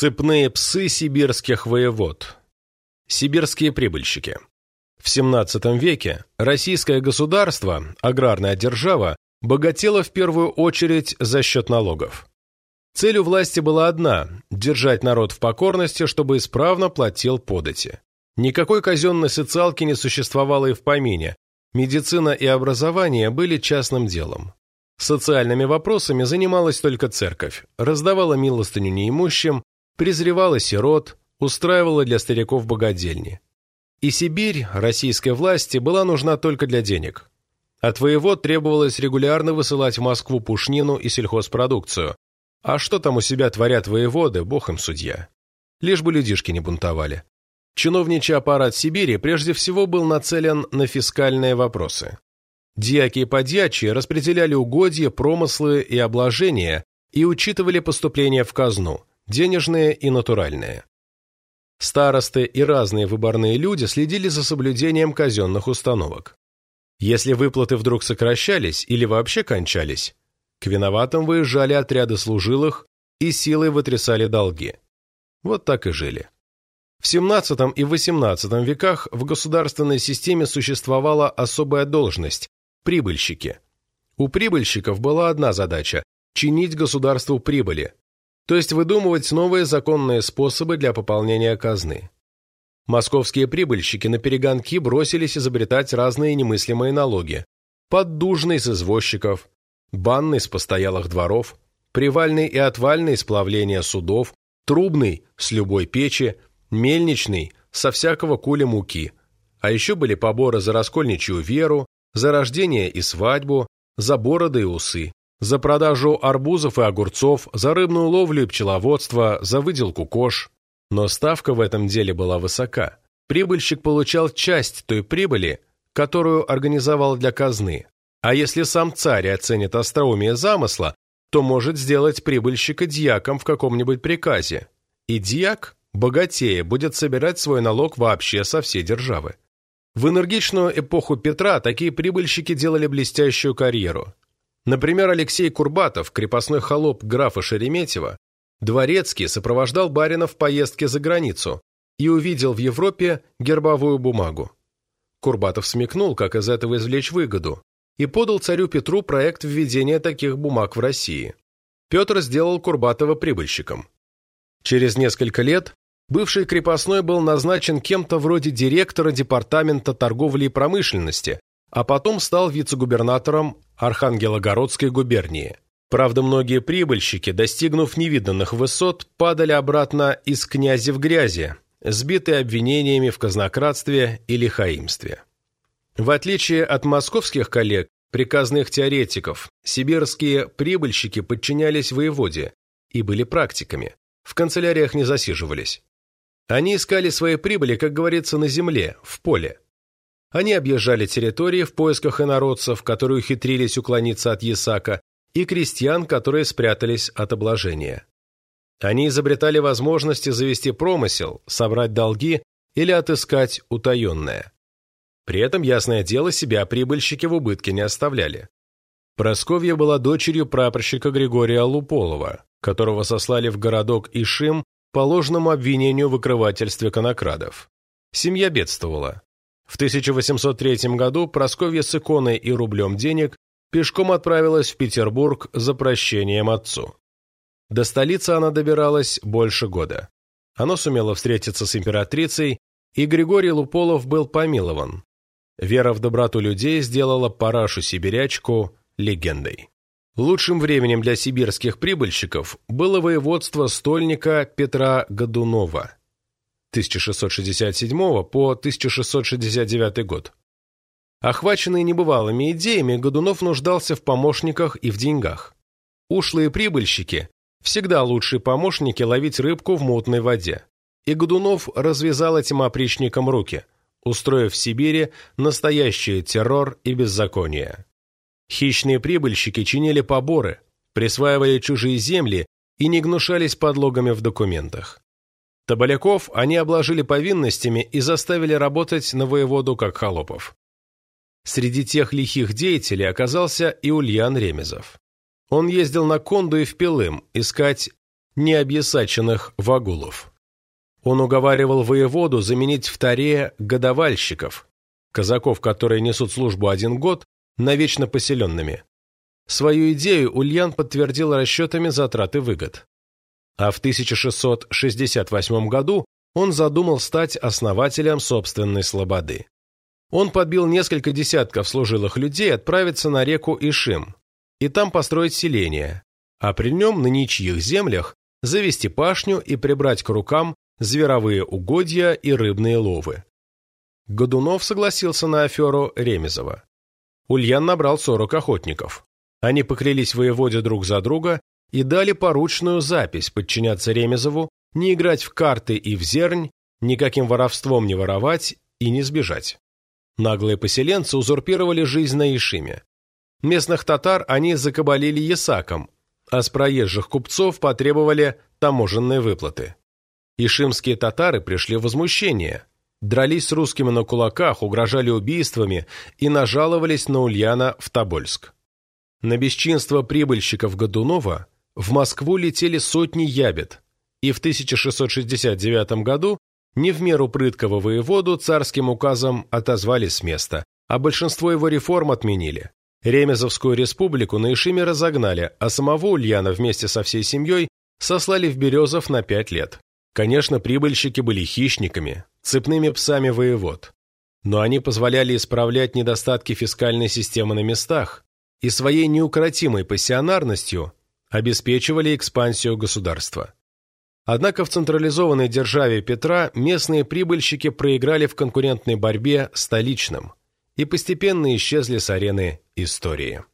Цепные псы сибирских воевод. Сибирские прибыльщики. В XVII веке российское государство, аграрная держава, богатело в первую очередь за счет налогов. Цель у власти была одна – держать народ в покорности, чтобы исправно платил подати. Никакой казенной социалки не существовало и в помине. Медицина и образование были частным делом. Социальными вопросами занималась только церковь, раздавала милостыню неимущим, презревала сирот, устраивала для стариков богадельни. И Сибирь российской власти была нужна только для денег. От воевод требовалось регулярно высылать в Москву пушнину и сельхозпродукцию. А что там у себя творят воеводы, бог им судья. Лишь бы людишки не бунтовали. Чиновничий аппарат Сибири прежде всего был нацелен на фискальные вопросы. Дьяки и подьячие распределяли угодья, промыслы и обложения и учитывали поступления в казну, денежные и натуральные. Старосты и разные выборные люди следили за соблюдением казенных установок. Если выплаты вдруг сокращались или вообще кончались, к виноватым выезжали отряды служилых и силой вытрясали долги. Вот так и жили. В XVII и XVIII веках в государственной системе существовала особая должность – прибыльщики. У прибыльщиков была одна задача – чинить государству прибыли, то есть выдумывать новые законные способы для пополнения казны. Московские прибыльщики на перегонки бросились изобретать разные немыслимые налоги. Поддужный с извозчиков, банный с постоялых дворов, привальный и отвальный с плавления судов, трубный с любой печи, мельничный со всякого куля муки. А еще были поборы за раскольничью веру, за рождение и свадьбу, за бороды и усы за продажу арбузов и огурцов, за рыбную ловлю и пчеловодство, за выделку кож. Но ставка в этом деле была высока. Прибыльщик получал часть той прибыли, которую организовал для казны. А если сам царь оценит остроумие замысла, то может сделать прибыльщика дьяком в каком-нибудь приказе. И дьяк, богатея, будет собирать свой налог вообще со всей державы. В энергичную эпоху Петра такие прибыльщики делали блестящую карьеру. Например, Алексей Курбатов, крепостной холоп графа Шереметьева, дворецкий сопровождал барина в поездке за границу и увидел в Европе гербовую бумагу. Курбатов смекнул, как из этого извлечь выгоду, и подал царю Петру проект введения таких бумаг в России. Петр сделал Курбатова прибыльщиком. Через несколько лет бывший крепостной был назначен кем-то вроде директора Департамента торговли и промышленности, а потом стал вице-губернатором Архангелогородской губернии. Правда, многие прибыльщики, достигнув невиданных высот, падали обратно из князи в грязи, сбитые обвинениями в казнократстве или хаимстве. В отличие от московских коллег, приказных теоретиков, сибирские прибыльщики подчинялись воеводе и были практиками, в канцеляриях не засиживались. Они искали свои прибыли, как говорится, на земле, в поле. Они объезжали территории в поисках инородцев, которые ухитрились уклониться от Ясака, и крестьян, которые спрятались от обложения. Они изобретали возможности завести промысел, собрать долги или отыскать утаенное. При этом, ясное дело, себя прибыльщики в убытке не оставляли. Просковья была дочерью прапорщика Григория Луполова, которого сослали в городок Ишим по ложному обвинению в выкрывательстве конокрадов. Семья бедствовала. В 1803 году Просковья с иконой и рублем денег пешком отправилась в Петербург за прощением отцу. До столицы она добиралась больше года. Она сумела встретиться с императрицей, и Григорий Луполов был помилован. Вера в доброту людей сделала Парашу-сибирячку легендой. Лучшим временем для сибирских прибыльщиков было воеводство стольника Петра Годунова – 1667 по 1669 год. Охваченный небывалыми идеями, Годунов нуждался в помощниках и в деньгах. Ушлые прибыльщики – всегда лучшие помощники ловить рыбку в мутной воде. И Годунов развязал этим опричникам руки, устроив в Сибири настоящий террор и беззаконие. Хищные прибыльщики чинили поборы, присваивали чужие земли и не гнушались подлогами в документах. Табаляков они обложили повинностями и заставили работать на воеводу как холопов. Среди тех лихих деятелей оказался и Ульян Ремезов. Он ездил на Конду и в Пилым искать необъясаченных вагулов. Он уговаривал воеводу заменить в таре годовальщиков, казаков, которые несут службу один год, навечно поселенными. Свою идею Ульян подтвердил расчетами затрат и выгод. А в 1668 году он задумал стать основателем собственной слободы. Он подбил несколько десятков служилых людей отправиться на реку Ишим и там построить селение, а при нем на ничьих землях завести пашню и прибрать к рукам зверовые угодья и рыбные ловы. Годунов согласился на аферу Ремезова. Ульян набрал 40 охотников. Они поклялись воеводе друг за друга и дали поручную запись подчиняться Ремезову, не играть в карты и в зернь, никаким воровством не воровать и не сбежать. Наглые поселенцы узурпировали жизнь на Ишиме. Местных татар они закабалили ясаком, а с проезжих купцов потребовали таможенные выплаты. Ишимские татары пришли в возмущение, дрались с русскими на кулаках, угрожали убийствами и нажаловались на Ульяна в Тобольск. На бесчинство прибыльщиков Годунова в Москву летели сотни ябед, и в 1669 году не в меру прыткого воеводу царским указом отозвали с места, а большинство его реформ отменили. Ремезовскую республику на Ишиме разогнали, а самого Ульяна вместе со всей семьей сослали в Березов на пять лет. Конечно, прибыльщики были хищниками, цепными псами воевод. Но они позволяли исправлять недостатки фискальной системы на местах и своей неукротимой пассионарностью обеспечивали экспансию государства. Однако в централизованной державе Петра местные прибыльщики проиграли в конкурентной борьбе столичным и постепенно исчезли с арены истории.